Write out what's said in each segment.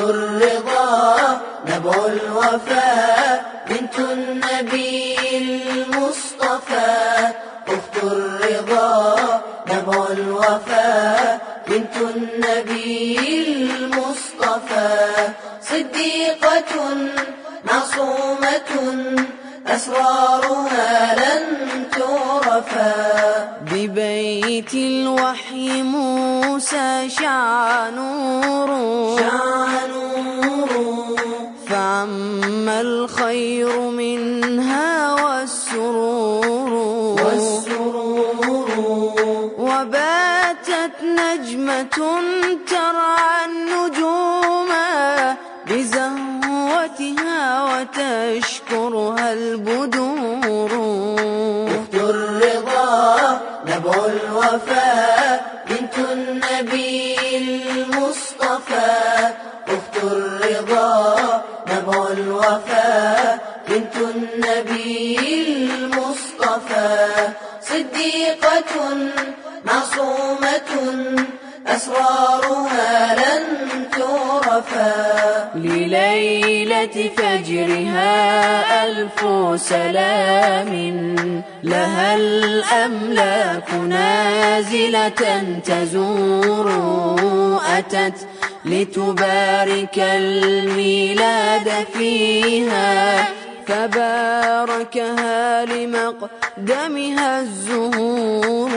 الرضا نبع الوفاء بنت النبي المصطفى. أخت الرضا نبع الوفاء بنت النبي المصطفى. صديقة معصومة أسرارها لن تعرفا. ببيت الوحي موسى شع نور. فعم الخير منها والسرور. والسرور. وباتت نجمة ترعى النجوم. بزهوتها وتشكرها البدور. أخت الرضا نبع الوفاء بنت النبي المصطفى. أخت الرضا نبع الوفاء بنت النبي المصطفى. صديقة معصومة أسرارها لن تعرفا. لليلة فجرها ألف سلام. لها الأملاك نازلة تزور. أتت لتبارك الميلاد فيها. فباركها لمقدمها الزهور.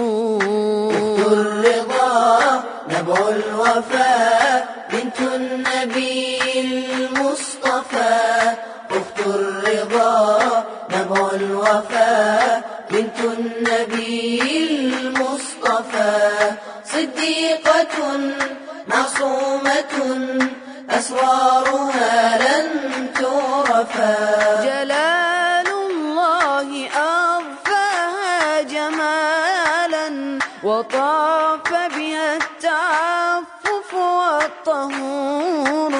الرضا نبع الوفاء بنت النبي المصطفى. أخت الرضا نبع الوفاء بنت النبي المصطفى. صديقة معصومة أسرارها لن تعرفا. جلال الله أضفاها جمالا وطاف التعفف والطهور.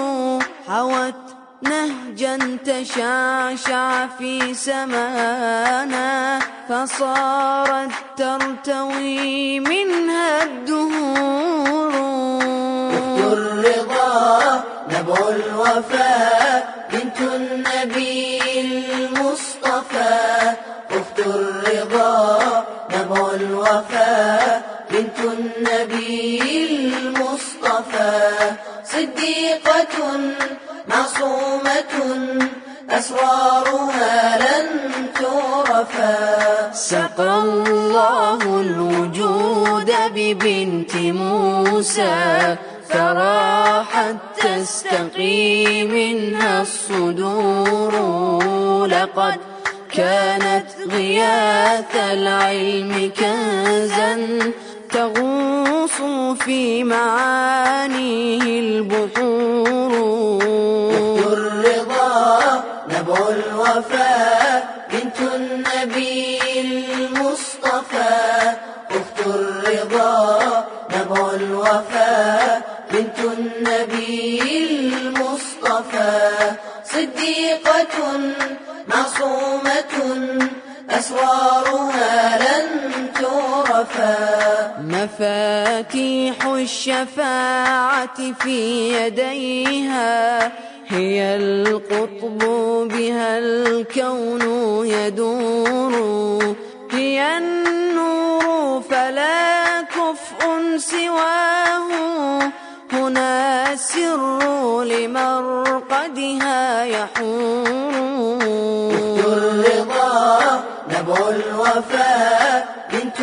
حوت نهجا تشعشع في سمانا فصارت ترتوي منها الدهور. الرضا نبع الوفاء بنت صديقة معصومة أسرارها لن تعرفا. سقى الله الوجود ببنت موسى فراحت تستقي منها الصدور. لقد كانت غياث العلم كنزا تغوص في معانيه البحور. الرضا نبع الوفاء بنت النبي المصطفى. أخت الرضا نبع الوفاء بنت النبي المصطفى. صديقة معصومة أسرارها لن تعرفا مفاتيح الشفاعة في يديها هي القطب بها الكون يدور هي النور فلا كفء سواه هنا السر لمرقدها يحور الرضا نبع الوفاء بنت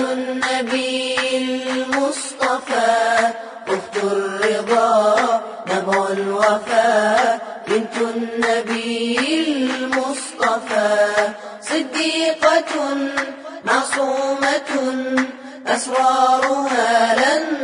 نبع الوفاء بنت النبي المصطفى صديقة معصومة أسرارها لن